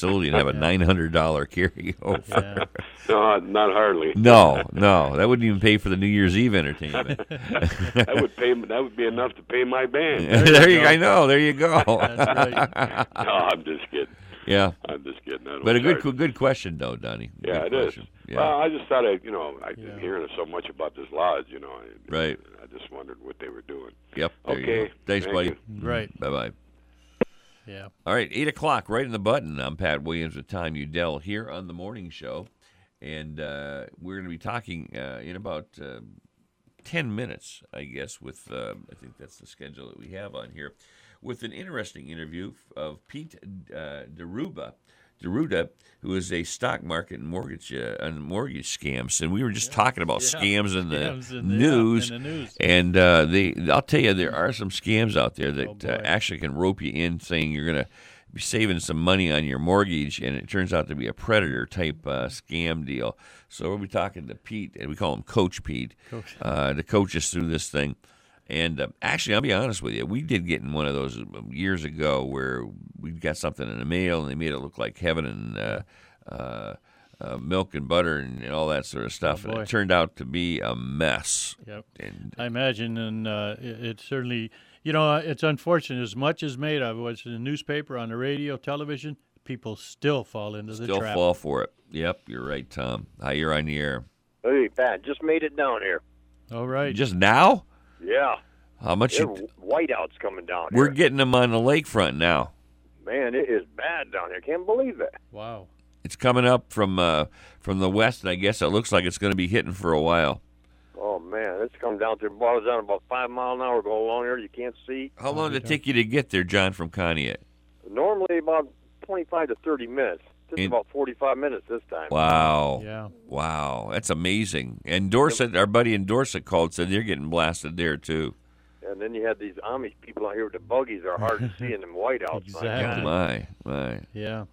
facility and have a nine hundred dollar carryover. Yeah. No, not hardly. No, no, that wouldn't even pay for the New Year's Eve entertainment. that would pay. That would be enough to pay my band. there you, go. I know. There you go. That's right. No, I'm just kidding. yeah, I'm just kidding. I but a good, charge- good question though, Donnie. Yeah, Good it is. question. Yeah, Well, I just thought I, you know, I've Yeah. hearing so much about this lodge, you know. I, Right. I just wondered what they were doing. yep. There you Okay, go. Thanks, thank buddy. you. Right. Bye bye. Yeah. All right, eight o'clock, right in the button. I'm Pat Williams with Tom Udell here on the morning show, and uh, we're going to be talking uh, in about uh, ten minutes, I guess. With uh, I think that's the schedule that we have on here, with an interesting interview of Pete uh, Deruba. D'Arruda, who is a stock market and mortgage uh, and mortgage scams, and we were just talking about Yeah. scams in the Scams in the- yeah, news. in the news. And uh, they, I'll tell you, there are some scams out there that Oh, uh, actually can rope you in, saying you're going to be saving some money on your mortgage, and it turns out to be a predator type uh, scam deal. So we'll be talking to Pete, and we call him Coach Pete, Coach. Uh, to coach us through this thing. And uh, actually, I'll be honest with you, we did get in one of those years ago where we got something in the mail, and they made it look like heaven and. Uh, uh, uh, milk and butter and, and all that sort of stuff, and Oh, boy. it turned out to be a mess. Yep. And I imagine, and uh, it, it certainly, you know, it's unfortunate. As much as made of what's in the newspaper, on the radio, television, people still fall into the still fall for it. Yep, you're right, Tom. Hi, you're on the air. Hey, Pat, just made it down here. All right. Just now? Yeah, How much? there You, whiteouts coming down we're here. getting them on the lakefront now. Man, it is bad down here. Can't believe it. wow. It's coming up from uh, from the west, and I guess it looks like it's going to be hitting for a while. Oh man, it's come down through. to boils down about five mile an hour going along here. You can't see. How long did it take you to get there, John, from Conneaut? Normally about twenty-five to thirty minutes. Just In- about forty-five minutes this time. Wow. Yeah. Wow, that's amazing. And Dorset, our buddy in Dorset called, said they're getting blasted there too. And then you had these Amish people out here with the buggies. Are hard to see in them whiteouts. my Exactly. God. Oh my, my. Yeah.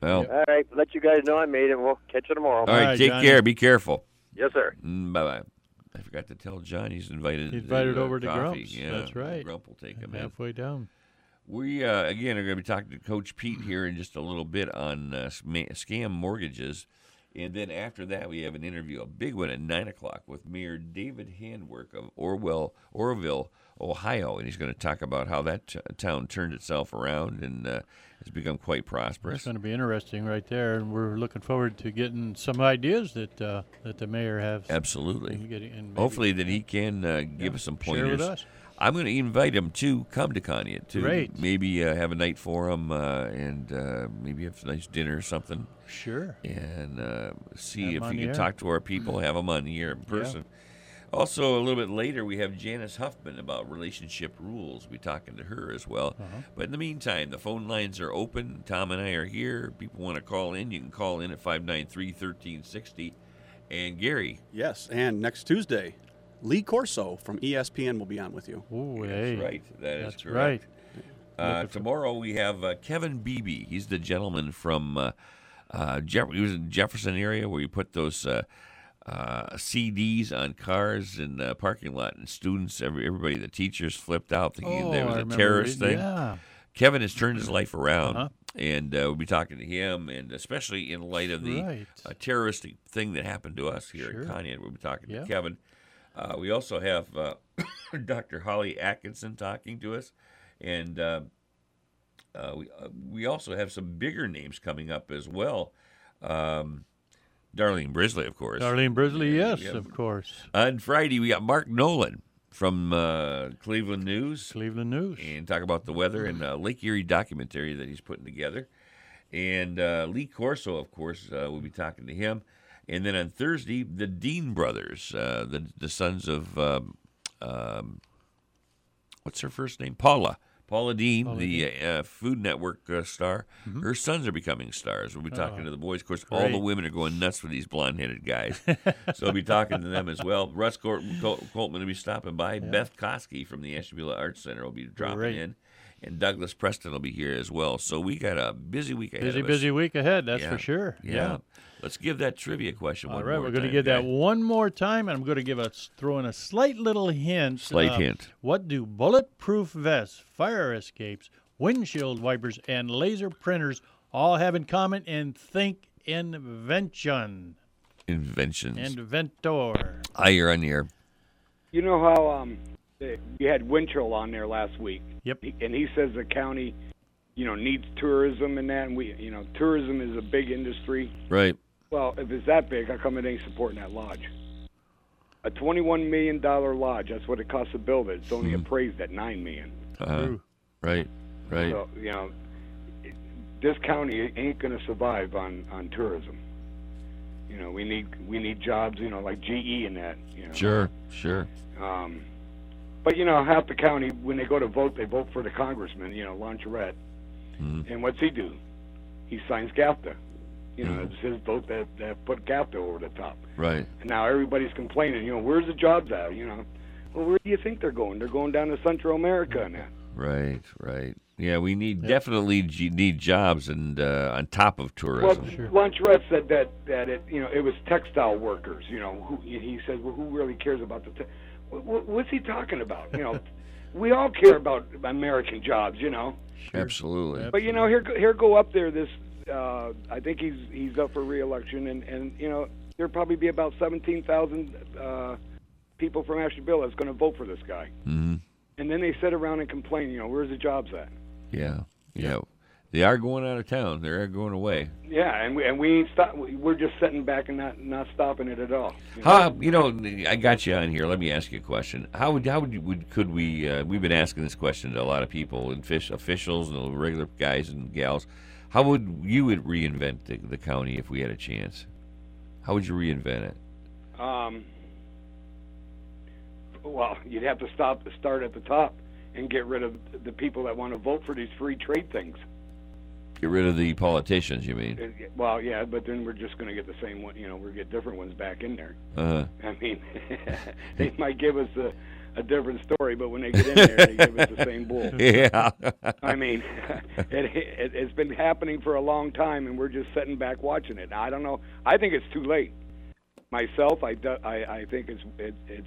Well, All right, let you guys know I made it. We'll catch you tomorrow. all right, right, take Johnny. care. Be careful. Yes, sir. Mm, bye bye. I forgot to tell John he's invited. He invited to, uh, over to coffee. Grumps. Yeah, That's right. Grump will take him in. Halfway down. We uh, again are going to be talking to Coach Pete here in just a little bit on uh, scam mortgages, and then after that we have an interview, a big one at nine o'clock with Mayor David Handwerk of Orwell, Orrville, Ohio, and he's going to talk about how that t- town turned itself around and uh, has become quite prosperous. It's going to be interesting right there, and we're looking forward to getting some ideas that uh, that the mayor has. Absolutely. and getting- and maybe Hopefully that he can uh, give us some pointers. With us. I'm going to invite him to come to Conneaut to Great. maybe uh, have a night for him uh, and uh, maybe have a nice dinner or something. Sure. and uh, see Have if 'em on we can air. talk to our people, have them on here in person. Also, a little bit later, we have Janice Huffman about relationship rules. We'll be talking to her as well. Uh-huh. But in the meantime, the phone lines are open. Tom and I are here. People want to call in. You can call in at 593 1360. And Gary, Yes, and next Tuesday, Lee Corso from E ESPN will be on with you. Ooh, that's hey. right. That is That's correct. right. Uh, tomorrow we have uh, Kevin Beebe. He's the gentleman from uh, uh, Jeff- he was in Jefferson area where you put those uh, uh, CDs on cars in the parking lot, and students, every, everybody, the teachers flipped out thinking Oh, there was I a terrorist reading- thing. Yeah. Kevin has turned his life around, Uh-huh. and uh, we'll be talking to him, and especially in light of the Right. uh, terroristic thing that happened to us here Sure. in Conneaut. We'll be talking Yeah. to Kevin. Uh, we also have uh, Dr. Holly Atkinson talking to us, and uh, uh, we uh, we also have some bigger names coming up as well. Um, Darlene Brisley, of course. Darlene Brisley, yes, yeah. of course. On Friday, we got Mark Nolan from uh, Cleveland News Cleveland News. and talk about the weather and uh, Lake Erie documentary that he's putting together. And uh, Lee Corso, of course, uh, we'll be talking to him. And then on Thursday, the Deen brothers, uh, the the sons of um, um, what's her first name? Paula. Paula Deen, Paula the uh, Food Network uh, star. Her sons are becoming stars. We'll be talking Oh, to the boys. Of course, all the women are going nuts for these blonde-headed guys. so we'll be talking to them as well. Russ Col- Col- Coltman will be stopping by. Beth Koski from the Ashtabula Arts Center will be dropping Great. in. And Douglas Preston will be here as well. So we got a busy week ahead Busy, of us. busy week ahead, that's Yeah. for sure. Yeah. Let's give that trivia question All one right, more we're going to time, get that one more time, and I'm going to give us throw in a slight little hint. Slight uh, hint. What do bulletproof vests, fire escapes, windshield wipers, and laser printers all have in common and think invention. Inventions. Inventor. Hi, you're on the air. You know how um, we had Winchell on there last week. Yep. And he says the county, you know, needs tourism and that, and we, you know, tourism is a big industry. Right. Well, if it's that big, how come it ain't supporting that lodge? A twenty-one million dollar lodge. That's what it costs to build it. It's only Hmm. appraised at nine million. Uh, True. right. Right. So you know, it- this county ain't going to survive on on tourism. You know, we need we need jobs. You know, like GE and that. You know. Sure. Sure. Um, but you know, half the county when they go to vote, they vote for the congressman. You know, Longerat. Mhm. And what's he do? He signs CAFTA. You know, Mhm. it's his vote that that put CAFTA over the top. Right. And now everybody's complaining. You know, where's the jobs at? You know, well, where do you think they're going? They're going down to Central America and that. Right. Right. Yeah, we need definitely g- need jobs and uh, on top of Well, tourism. Sure. Longerat said that that it you know it was textile workers. You know, who he said, well, who really cares about the? Te- what, what's he talking about? You know, we all care about American jobs. You know. Absolutely. But you know, here here go up there this. Uh, I think he's he's up for reelection, and and you know there'll probably be about seventeen thousand uh, people from Ashtabula that's going to vote for this guy. hmm And then they sit around and complain. You know, where's the jobs at? Yeah. Yeah. They are going out of town. They are going away. Yeah, and we and we ain't stop. We're just sitting back and not not stopping it at all. You know? How you know? I got you on here. Let me ask you a question. How would how would, you, would could we? Uh, we've been asking this question to a lot of people and fish officials and regular guys and gals. How would you would reinvent the, the county if we had a chance? How would you reinvent it? Um, well, you'd have to stop start at the top and get rid of the people that want to vote for these free trade things. Get rid of the politicians. You mean? Uh, Well, yeah, but then we're just going to get the same one. You know, we'll get different ones back in there. Uh-huh. I mean, they might give us a, a different story, but when they get in there, they give us the same bull. yeah. I mean, it, it, it's been happening for a long time, and we're just sitting back watching it. I don't know. I think it's too late. Myself, I, do- I, I think it's it, it's.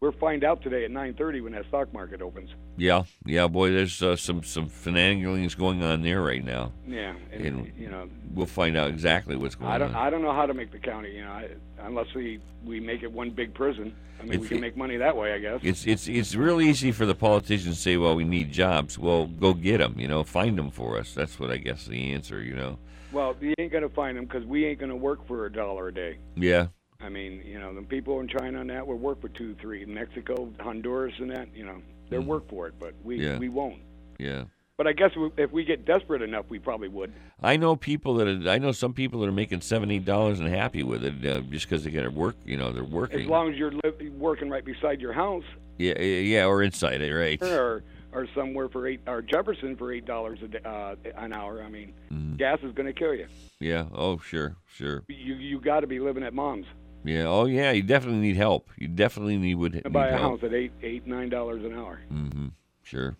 We'll find out today at 9:30 when that stock market opens. Yeah. Yeah. Boy, there's uh, some some finaglings going on there right now. Yeah, and, And- you know, We'll find out exactly what's going I don't on. I don't know how to make the county. You know, I, unless we we make it one big prison. I mean, If we can it- make money that way, I guess. It's it's it's real easy for the politicians to say, "Well, we need jobs." Well, go get them. You know, find them for us. That's what I guess the answer. You know. Well, you ain't gonna find them because we ain't gonna work for a dollar a day. Yeah. I mean, you know, the people in China and that will work for two, three. Mexico, Honduras, and that, you know, they'll work for it, but we. Yeah. we won't. Yeah. But I guess if we get desperate enough, we probably would. I know people that are, I know some people that are making seven, eight dollars and happy with it uh, just because they got to work. You know, they're working. As long as you're li- working right beside your house, yeah, yeah, yeah, or inside it, right? or or somewhere for eight, or Jefferson for eight dollars a day, uh, an hour. I mean, Mm. gas is going to kill you. Yeah. Oh, sure, sure. You you got to be living at mom's Yeah. Oh, yeah. You definitely need help. You definitely need would to need buy a help. house at eight eight nine dollars an hour. Mm-hmm. Sure.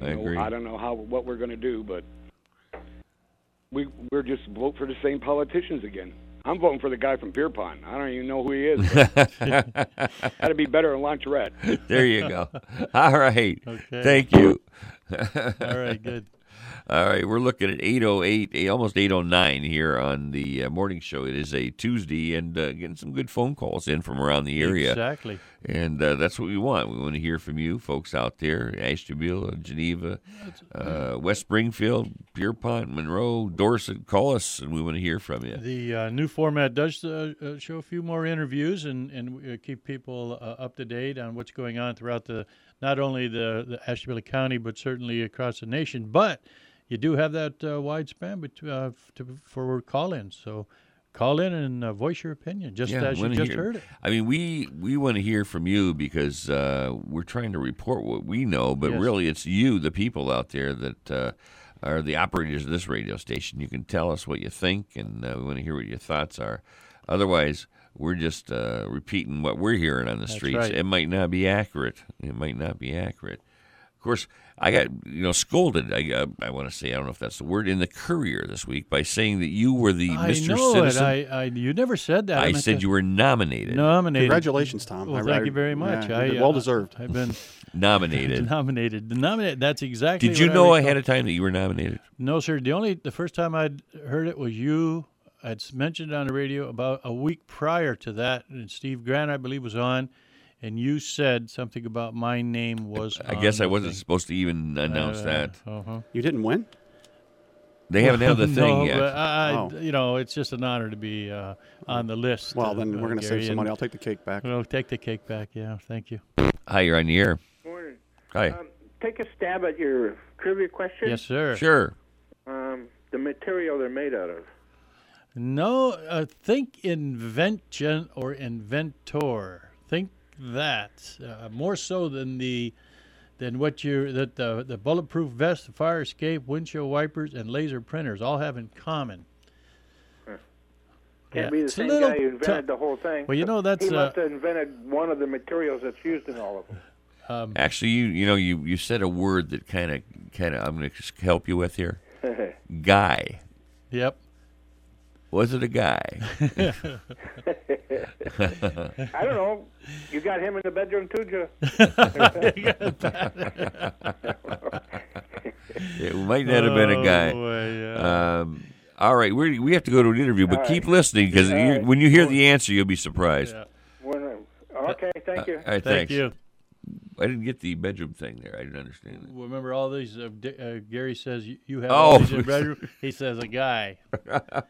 I You know, agree. I don't know how what we're going to do, but we we're just vote for the same politicians again. I'm voting for the guy from Pierpont. I don't even know who he is. but That'd be better than Longerat. there you go. All right. Okay. Thank you. All right, good. All right, we're looking at 808, eh, almost 809 here on the uh, morning show. It is a Tuesday and uh, getting some good phone calls in from around the area. Exactly. And uh, that's what we want. We want to hear from you folks out there, Ashtabula, Geneva, uh, West Springfield, Pierpont, Monroe, Dorset. Call us, and we want to hear from you. The uh, new format does uh, show a few more interviews and and keep people uh, up to date on what's going on throughout the not only the, the Ashtabula County but certainly across the nation. But you do have that uh, wide span bet- uh, to, for call-ins. So call in and uh, voice your opinion, just as you just hear- heard it. I mean, we we want to hear from you because uh, we're trying to report what we know, but Yes. really it's you, the people out there that uh, are the operators of this radio station. You can tell us what you think, and uh, we want to hear what your thoughts are. Otherwise, we're just uh, repeating what we're hearing on the That's streets. right. It might not be accurate. It might not be accurate. Of course, I got you know scolded. I uh, I want to say I don't know if that's the word in the Courier this week by saying that you were the I Mr. know Citizen. it. I, I you never said that. I meant said to- you were nominated. nominated. Congratulations, Tom. Well, I- thank I- you very much. yeah, I, you uh, well deserved. I've been Nominated. nominated. The nominate. That's exactly. Did you what I know recall. ahead of time that you were nominated? No, sir. The only the first time I'd heard it was you. I'd s- mentioned on the radio about a week prior to that, and Steve Grant, I believe, was on, and you said something about my name was. I guess on I wasn't thing. supposed to even announce Uh, that. uh-huh. You didn't win? They haven't had the thing no, yet. But I, I- Oh. you know, it's just an honor to be uh, on the list. Well, uh, then uh, we're going to save some money. I'll take the cake back. Well, take the cake back. Yeah, thank you. Hi, you're on the air. Morning. Hi. Um, take a stab at your trivia question. Yes, sir. sure. Um, the material they're made out of. No, uh, think invention or inventor. Think that uh, more so than the than what you that the the bulletproof vest, the fire escape, windshield wipers, and laser printers all have in common. Can't Yeah, be the same guy who invented tou- the whole thing. Well, you know, that's, he must uh, have invented one of the materials that's used in all of them. Um, Actually, you you know you you said a word that kind of kind of I'm going to help you with here. Guy. Yep. Was it a guy? I don't know. You got him in the bedroom too, Joe? it might not have been a guy. Oh, boy, yeah. Um, all right, we we have to go to an interview, but All keep right. listening because All right. when you hear the answer, you'll be surprised. Yeah. Okay, thank you. All right, Thank thanks. you. I didn't get the bedroom thing there. I didn't understand it. Remember all these? Uh, D- uh, Gary says you, you have Oh. all these in bedroom. He says a guy.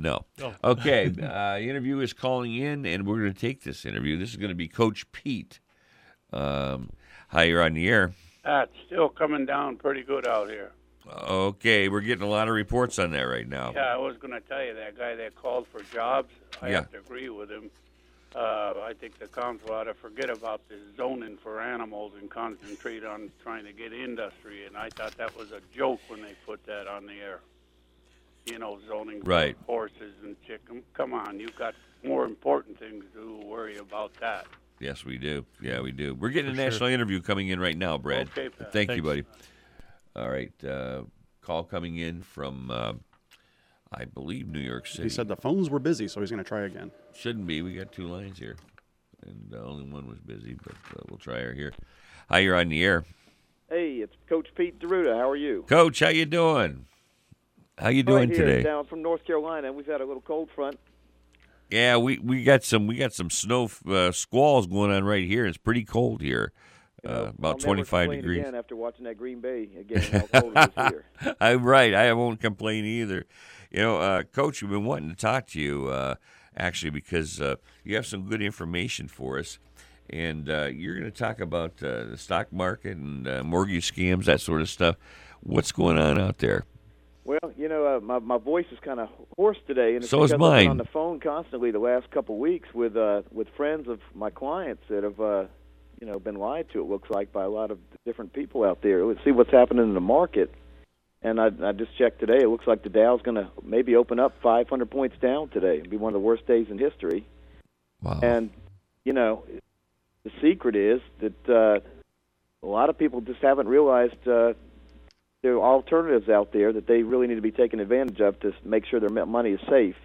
No. Oh. Okay. uh, interview is calling in, and we're going to take this interview. This is going to be Coach Pete. Um, hi, you're on the air. That's still coming down pretty good out here. Okay, we're getting a lot of reports on that right now. Yeah, I was going to tell you that guy that called for jobs. I Yeah. have to agree with him. Uh, I think the council ought to forget about this zoning for animals and concentrate on trying to get industry. And I thought that was a joke when they put that on the air. You know, zoning Right. for horses and chicken. Come on, you've got more important things to worry about that. Yes, we do. Yeah, we do. We're getting a For sure. national interview coming in right now, Brad. Okay, Pat. Thank you, Thanks. buddy. All right. Uh, call coming in from, uh, I believe, New York City. He said the phones were busy, so he's going to try again. Shouldn't be. We got two lines here, and uh, only one was busy, but uh, we'll try her here. Hi, you're on the air, Hey, it's Coach Pete D'Arruda. How are you? Coach. How you doing? How you doing right here, today? Down from North Carolina, we've had a little cold front. Yeah, we, we got some we got some snow uh, squalls going on right here. It's pretty cold here, You uh, know, about 25 degrees. Again, after watching that Green Bay again, how cold it is here. I'm right. I won't complain either. You know, uh, Coach, we've been wanting to talk to you uh, actually because uh, you have some good information for us, and uh, you're going to talk about uh, the stock market and uh, mortgage scams, that sort of stuff. What's going on out there? Well, you know, uh, my my voice is kind of hoarse today, and it's So is I've mine. been on the phone constantly the last couple of weeks with uh, with friends of my clients that have, uh, you know, been lied to. It looks like by a lot of different people out there. Let's see what's happening in the market. And I, I just checked today. It looks like the Dow's going to maybe open up 500 points down today. Be one of the worst days in history. Wow. And you know, the secret is that uh, a lot of people just haven't realized uh, there are alternatives out there that they really need to be taking advantage of to make sure their m- money is safe.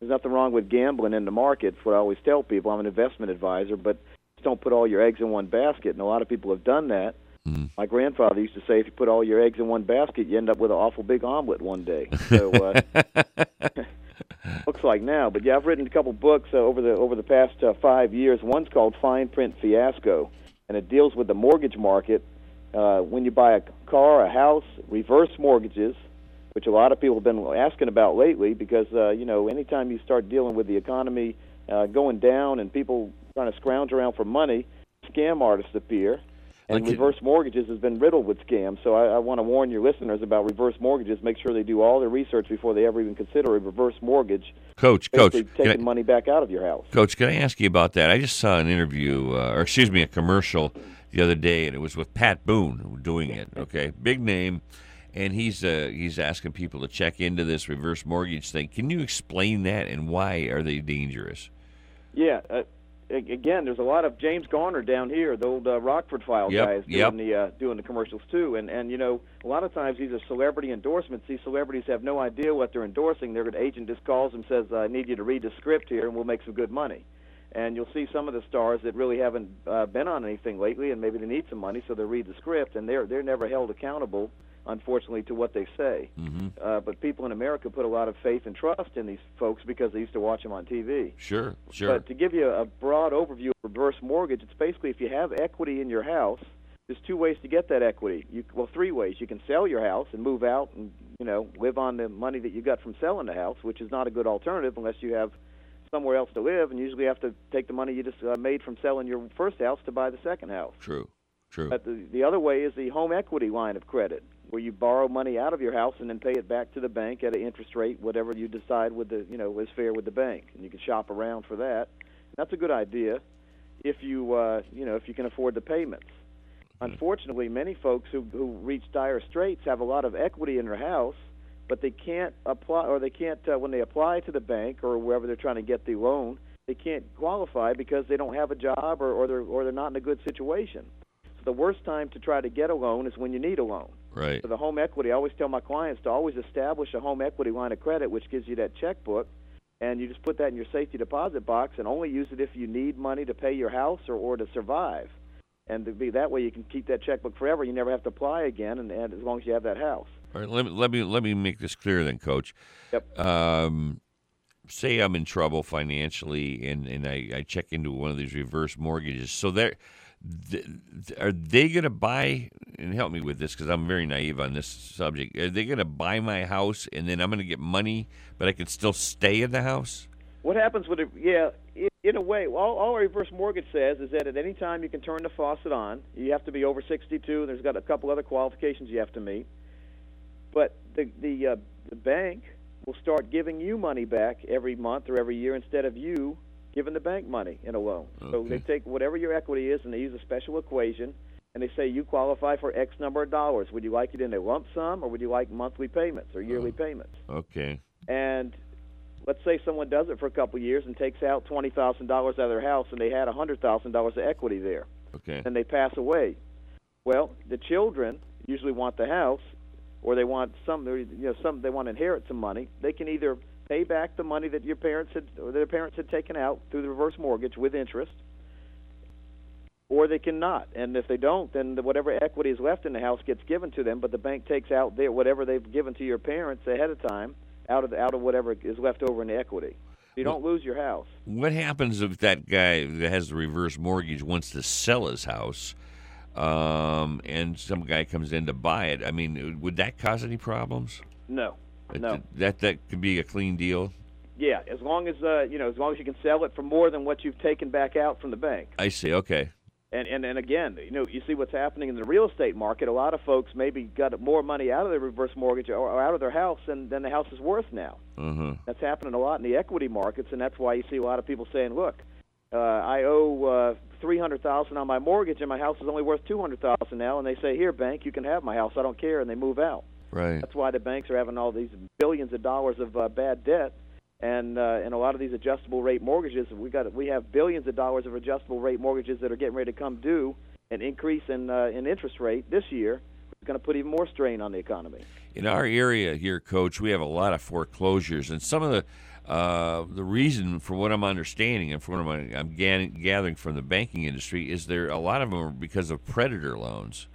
There's nothing wrong with gambling in the market. It's What I always tell people, I'm an investment advisor, but just don't put all your eggs in one basket. And a lot of people have done that. Mm. My grandfather used to say, if you put all your eggs in one basket, you end up with an awful big omelet one day. So. Uh, looks like now. But yeah, I've written a couple books uh, over the over the past uh, five years. One's called Fine Print Fiasco, and it deals with the mortgage market. Uh, when you buy a car, a house, reverse mortgages, which a lot of people have been asking about lately, because uh, you know, anytime you start dealing with the economy uh, going down and people trying to scrounge around for money, scam artists appear. And Like reverse mortgages has been riddled with scams. So I, I want to warn your listeners about reverse mortgages. Make sure they do all their research before they ever even consider a reverse mortgage. Coach, Coach, can I- taking money back out of your house. Coach, can I ask you about that? I just saw an interview, uh, or excuse me, a commercial the other day, and it was with Pat Boone doing it. Okay, big name, and he's uh, he's asking people to check into this reverse mortgage thing. Can you explain that and why are they dangerous? Yeah, uh, again, there's a lot of James Garner down here, the old uh, Rockford File Yep, guys doing yep. the uh, doing the commercials too. And and you know, a lot of times these are celebrity endorsements. These celebrities have no idea what they're endorsing. Their agent just calls and says, "I need you to read the script here, and we'll make some good money." And you'll see some of the stars that really haven't uh, been on anything lately, and maybe they need some money, so they read the script, and they're they're never held accountable, unfortunately, to what they say. hmm Uh, but people in America put a lot of faith and trust in these folks because they used to watch them on TV. Sure, sure. But to give you a broad overview of reverse mortgage, it's basically if you have equity in your house, there's two ways to get that equity. You well, three ways. You can sell your house and move out and you know live on the money that you got from selling the house, which is not a good alternative unless you have somewhere else to live, and usually have to take the money you just uh, made from selling your first house to buy the second house. True, true. But the, the other way is the home equity line of credit, where you borrow money out of your house and then pay it back to the bank at an interest rate, whatever you decide with the you know is fair with the bank, and you can shop around for that. That's a good idea if you uh, you know if you can afford the payments. Unfortunately, many folks who who reach dire straits have a lot of equity in their house, but they can't apply or they can't uh, when they apply to the bank or wherever they're trying to get the loan, they can't qualify because they don't have a job or or they're or they're not in a good situation. So the worst time to try to get a loan is when you need a loan. Right. The home equity, I always tell my clients to always establish a home equity line of credit, which gives you that checkbook, and you just put that in your safety deposit box and only use it if you need money to pay your house or, or to survive. And to be that way, you can keep that checkbook forever. You never have to apply again, and, and as long as you have that house. All right, let me let me let me make this clear then, Coach. Yep. Um, say I'm in trouble financially, and and I, I check into one of these reverse mortgages. So they're are they going to buy? And help me with this because I'm very naive on this subject. Are they going to buy my house, and then I'm going to get money, but I can still stay in the house? What happens with it? Yeah, in a way, all, all reverse mortgage says is that at any time you can turn the faucet on. You have to be over 62. There's got a couple other qualifications you have to meet. But the the uh, the bank will start giving you money back every month or every year instead of you giving the bank money in a loan. So they take whatever your equity is and they use a special equation and they say you qualify for X number of dollars. Would you like it in a lump sum or would you like monthly payments or yearly uh, payments? Okay. and let's say someone does it for a couple of years and takes out twenty thousand dollars out of their house and they had a hundred thousand dollars of equity there Okay. and they pass away well the children usually want the house or they want some you know some they want to inherit some money they can either pay back the money that your parents had or their parents had taken out through the reverse mortgage with interest or they cannot and if they don't then the, whatever equity is left in the house gets given to them but the bank takes out their whatever they've given to your parents ahead of time out of the, out of whatever is left over in the equity you don't lose your house What happens if that guy that has the reverse mortgage wants to sell his house, um, and some guy comes in to buy it? I mean, would that cause any problems? no no That that could be a clean deal. yeah as long as uh you know as long as you can sell it for more than what you've taken back out from the bank I see. Okay. And, and and again, you know, you see what's happening in the real estate market. A lot of folks maybe got more money out of their reverse mortgage or, or out of their house than, than the house is worth now. Uh-huh. That's happening a lot in the equity markets, and that's why you see a lot of people saying, "Look, uh, I owe uh, three hundred thousand on my mortgage, and my house is only worth two hundred thousand now." And they say, "Here, bank, you can have my house. I don't care," and they move out. Right. That's why the banks are having all these billions of dollars of uh, bad debt, and uh, and a lot of these adjustable rate mortgages. We got we have billions of dollars of adjustable rate mortgages that are getting ready to come due. An increase in uh, in interest rate this year is going to put even more strain on the economy. In our area here, Coach, we have a lot of foreclosures, and some of the uh, the reason for what I'm understanding and from what I'm, I'm gathering from the banking industry is there a lot of them are because of predator loans.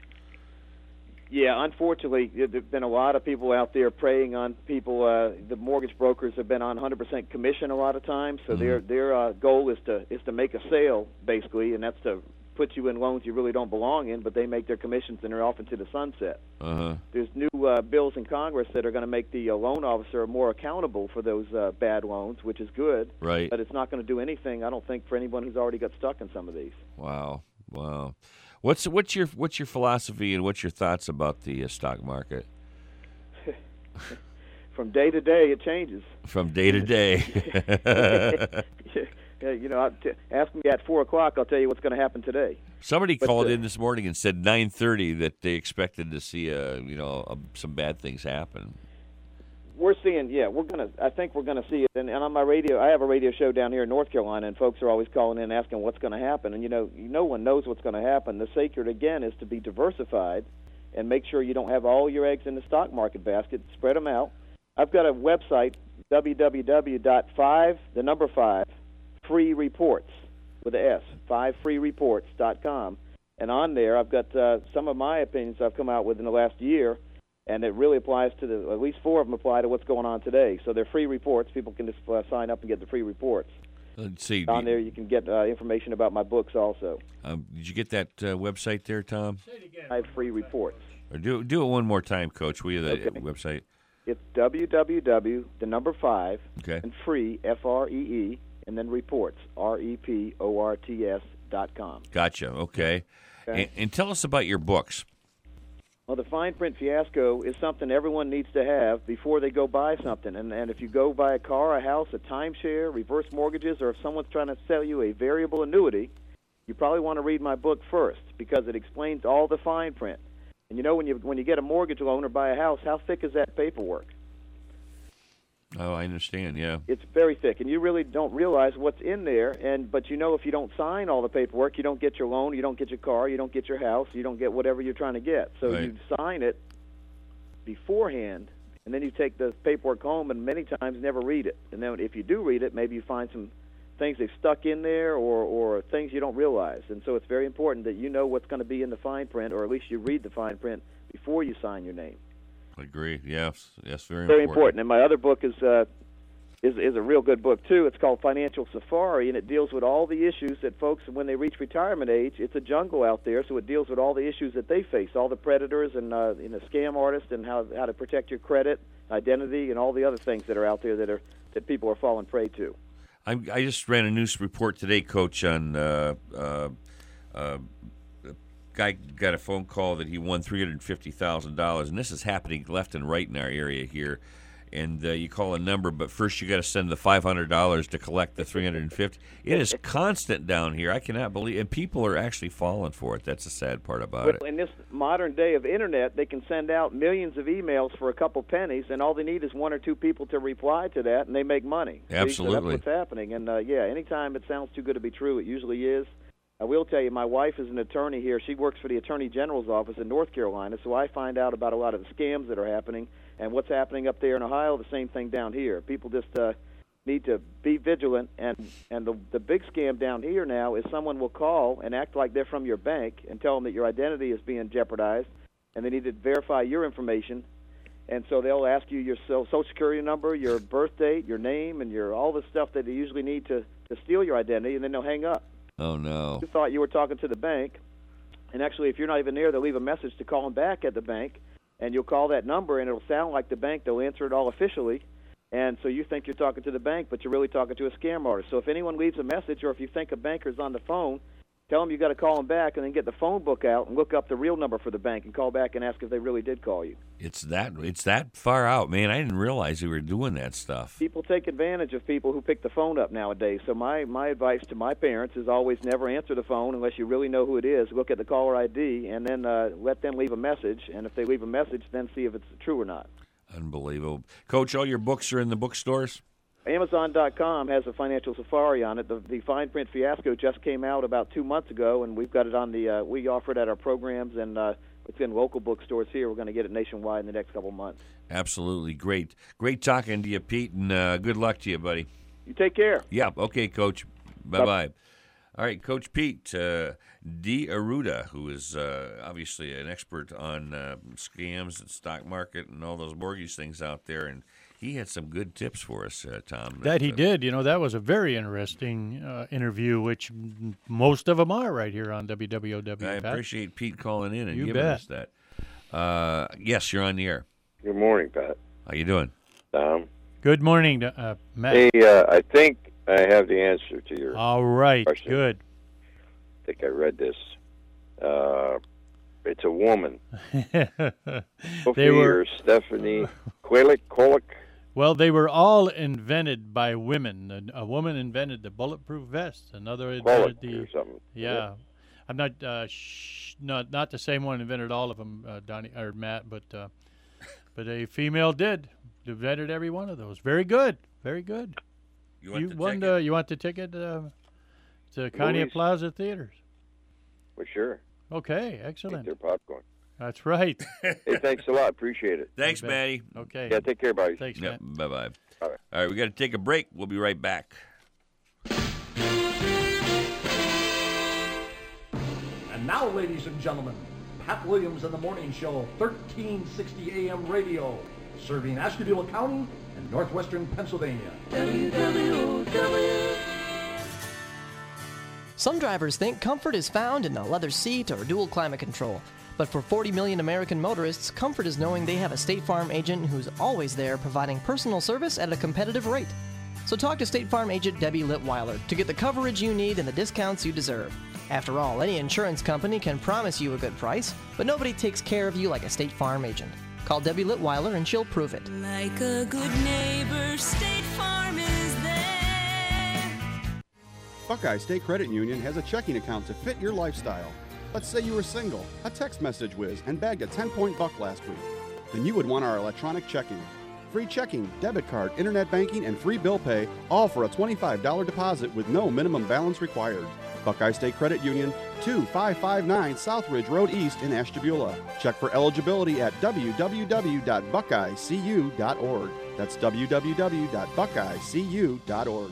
Yeah, unfortunately, there've been a lot of people out there preying on people. Uh, the mortgage brokers have been on 100% commission a lot of times, so their their uh, goal is to is to make a sale basically, and that's to put you in loans you really don't belong in. But they make their commissions and they're off into the sunset. Uh huh. There's new uh, bills in Congress that are going to make the uh, loan officer more accountable for those uh, bad loans, which is good. Right. But it's not going to do anything, I don't think, for anyone who's already got stuck in some of these. Wow. Wow. What's what's your what's your philosophy and what's your thoughts about the uh, stock market From day to day, it changes. from day to day? You know, t- ask me at four o'clock. I'll tell you what's going to happen today. Somebody But, called uh, in this morning and said 9:30 that they expected to see uh you know uh, some bad things happen. We're seeing, yeah, we're gonna. I think we're gonna see it. And, and on my radio, I have a radio show down here in North Carolina, and folks are always calling in asking what's going to happen. And you know, no one knows what's going to happen. The secret again is to be diversified, and make sure you don't have all your eggs in the stock market basket. Spread them out. I've got a website www.5 the number five free reports with a S five free reports.com, and on there I've got uh, some of my opinions I've come out with in the last year and it really applies to the at least four of them apply to what's going on today. So they're free reports. People can just uh, sign up and get the free reports. Let's see. On there, you can get uh, information about my books also. Um, did you get that uh, website there, Tom? I have free reports. Or do do it one more time, Coach. We you the Okay. website? It's www the number five Okay. and free F R E E and then reports R E P O R T S dot com. Gotcha. Okay. Okay. And, and tell us about your books. Well, the fine print fiasco is something everyone needs to have before they go buy something. And, and if you go buy a car, a house, a timeshare, reverse mortgages, or if someone's trying to sell you a variable annuity, you probably want to read my book first because it explains all the fine print. And you know, when you when you get a mortgage loan or buy a house, how thick is that paperwork? Oh, I understand. Yeah. It's very thick, and you really don't realize what's in there. And but you know, if you don't sign all the paperwork, you don't get your loan, you don't get your car, you don't get your house, you don't get whatever you're trying to get. So Right. you sign it beforehand, and then you take the paperwork home, and many times never read it. And then if you do read it, maybe you find some things they've stuck in there, or or things you don't realize. And so it's very important that you know what's going to be in the fine print, or at least you read the fine print before you sign your name agree. Yes. Yes. Very, very important. And my other book is uh, is is a real good book too. It's called Financial Safari, and it deals with all the issues that folks, when they reach retirement age, it's a jungle out there. So it deals with all the issues that they face, all the predators and uh, you know, scam artists, and how how to protect your credit, identity, and all the other things that are out there that are that people are falling prey to. I, I just ran a news report today, Coach, on uh, uh, uh, guy got a phone call that he won three hundred fifty thousand dollars, and this is happening left and right in our area here. And uh, you call a number, but first you got to send the five hundred dollars to collect the three hundred and fifty. It is constant down here. I cannot believe, and people are actually falling for it. That's the sad part about it. In this modern day of internet, they can send out millions of emails for a couple pennies, and all they need is one or two people to reply to that, and they make money. See? So Absolutely. that's what's happening. And uh, yeah, anytime it sounds too good to be true, it usually is. I will tell you, my wife is an attorney here. She works for the Attorney General's office in North Carolina, so I find out about a lot of the scams that are happening and what's happening up there in Ohio. The same thing down here. People just uh, need to be vigilant. And and the the big scam down here now is someone will call and act like they're from your bank and tell them that your identity is being jeopardized, and they need to verify your information. And so they'll ask you your social security number, your birth date, your name, and your all the stuff that they usually need to to steal your identity, and then they'll hang up. Oh no! You thought you were talking to the bank, and actually, if you're not even there, they'll leave a message to call them back at the bank, and you'll call that number, and it'll sound like the bank. They'll answer it all officially, and so you think you're talking to the bank, but you're really talking to a scam artist. So if anyone leaves a message, or if you think a banker's on the phone, tell them you got to call them back, and then get the phone book out and look up the real number for the bank, and call back and ask if they really did call you. It's that it's that far out, man. I didn't realize we were doing that stuff. People take advantage of people who pick the phone up nowadays. So my my advice to my parents is always never answer the phone unless you really know who it is. Look at the caller ID and then uh, let them leave a message. And if they leave a message, then see if it's true or not. Unbelievable, Coach. All your books are in the bookstores. Amazon.com has a financial safari on it. The, the fine print fiasco just came out about two months ago, and we've got it on the. Uh, we offer it at our programs, and uh, it's in local bookstores here. We're going to get it nationwide in the next couple months. Absolutely great, great talking to you, Pete, and uh, good luck to you, buddy. You take care. Yeah. Okay, Coach. Bye bye. All right, Coach Pete uh, D'Arruda, who is uh, obviously an expert on uh, scams and stock market and all those mortgage things out there, and he had some good tips for us, uh, Tom. That he uh, did. You know, that was a very interesting uh, interview, which m- most of them are right here on WWOW. I Pat. appreciate Pete calling in and You giving bet. us that. Uh, yes, you're on the air. Good morning, Pat. How you doing? Tom. Good morning, uh, Matt. Hey, uh, I think I have the answer to your. All right, question. good. I think I read this. Uh, it's a woman. they were Stephanie Kwolek, Kwolek. Well. They were all invented by women. A, a woman invented the bulletproof vest. Another invented the or something. yeah. I'm not uh, sh- not not the same one invented all of them, uh, Donnie or Matt, but uh, but a female did. vetted every one of those. Very good. Very good. You want the won ticket? the- you want the ticket uh, to Conneaut Movies. Plaza Theaters? For sure. Okay, Eat excellent. their popcorn. That's right. Hey, thanks a lot. Appreciate it. Thanks, bet. Matty. Okay. Yeah, take care, buddy. Thanks, Yep. man. Bye bye. All right. All right, we got to take a break. We'll be right back. And now, ladies and gentlemen, Pat Williams and the Morning Show, 1360 AM radio, serving Ashtabula County and northwestern Pennsylvania. Some drivers think comfort is found in a leather seat or dual climate control. But for 40 million American motorists, comfort is knowing they have a State Farm agent who's always there providing personal service at a competitive rate. So talk to State Farm agent Debbie Litweiler to get the coverage you need and the discounts you deserve. After all, any insurance company can promise you a good price, but nobody takes care of you like a State Farm agent. Call Debbie Litweiler and she'll prove it. Like a good neighbor, State Farm is there. Buckeye State Credit Union has a checking account to fit your lifestyle. Let's say you were single, a text message whiz, and bagged a 10 point buck last week. Then you would want our electronic checking. Free checking, debit card, internet banking, and free bill pay, all for a $25 deposit with no minimum balance required. Buckeye State Credit Union, 2559 Southridge Road East in Ashtabula. Check for eligibility at www.buckeyecu.org. That's www.buckeyecu.org.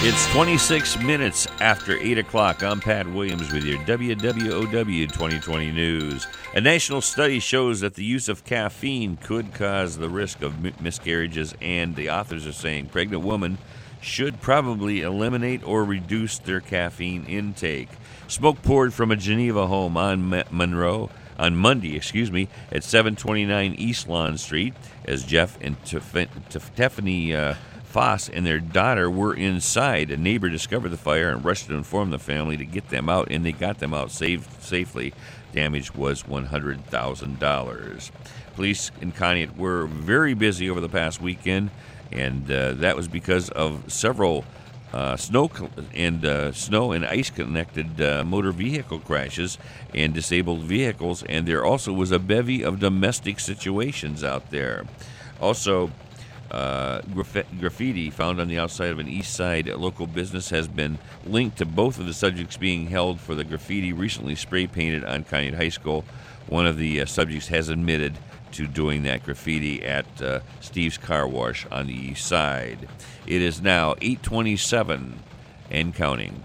It's 26 minutes after 8 o'clock. I'm Pat Williams with your WWOW 2020 news. A national study shows that the use of caffeine could cause the risk of miscarriages, and the authors are saying pregnant women should probably eliminate or reduce their caffeine intake. Smoke poured from a Geneva home on Monroe on Monday, excuse me, at 729 East Lawn Street, as Jeff and Tiff- Tiff- Tiffany uh, Foss and their daughter were inside. A neighbor discovered the fire and rushed to inform the family to get them out, and they got them out safe, safely. Damage was $100,000. Police in Conneaut were very busy over the past weekend, and uh, that was because of several uh, snow and uh, snow and ice connected uh, motor vehicle crashes and disabled vehicles, and there also was a bevy of domestic situations out there. Also, uh, graf- graffiti found on the outside of an east side local business has been linked to both of the subjects being held for the graffiti recently spray painted on Conneaut High School. One of the uh, subjects has admitted to doing that graffiti at uh, Steve's Car Wash on the east side. It is now 827 and counting.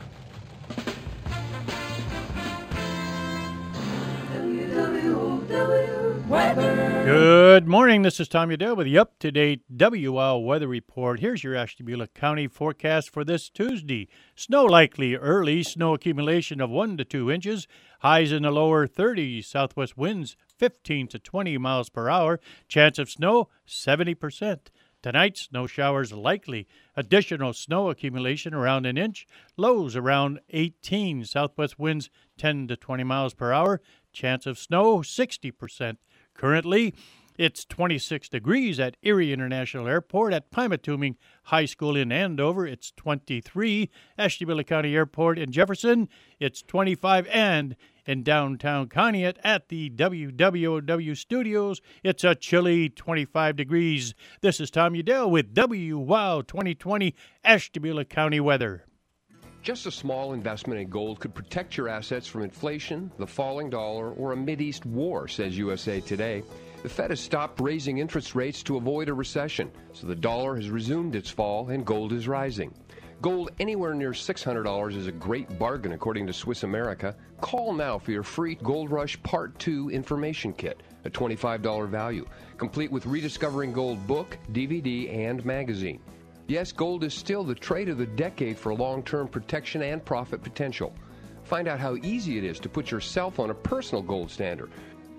Good morning. This is Tom Udell with the up to date WL weather report. Here's your Ashtabula County forecast for this Tuesday. Snow likely early, snow accumulation of 1 to 2 inches, highs in the lower 30s, southwest winds 15 to 20 miles per hour, chance of snow 70%. Tonight, snow showers likely. Additional snow accumulation around an inch. Lows around 18. Southwest winds 10 to 20 miles per hour. Chance of snow 60%. Currently, it's 26 degrees at Erie International Airport. At Pymatuning High School in Andover, it's 23. Ashtabula County Airport in Jefferson, it's 25. And in downtown Conneaut at the WWOW studios, it's a chilly 25 degrees. This is Tom Udell with WWOW 2020 Ashtabula County weather. Just a small investment in gold could protect your assets from inflation, the falling dollar, or a Mideast war, says USA Today. The Fed has stopped raising interest rates to avoid a recession, so the dollar has resumed its fall and gold is rising. Gold anywhere near $600 is a great bargain, according to Swiss America. Call now for your free Gold Rush Part 2 information kit, a $25 value, complete with Rediscovering Gold book, DVD, and magazine. Yes, gold is still the trade of the decade for long term protection and profit potential. Find out how easy it is to put yourself on a personal gold standard.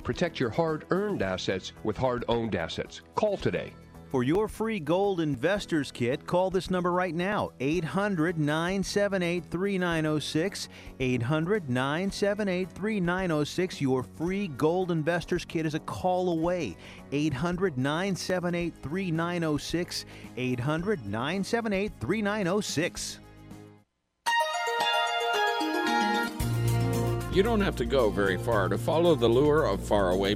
Protect your hard earned assets with hard owned assets. Call today. For your free gold investors kit, call this number right now 800 978 3906. 800 978 3906. Your free gold investors kit is a call away. 800 978 3906. 800 978 3906. You don't have to go very far to follow the lure of faraway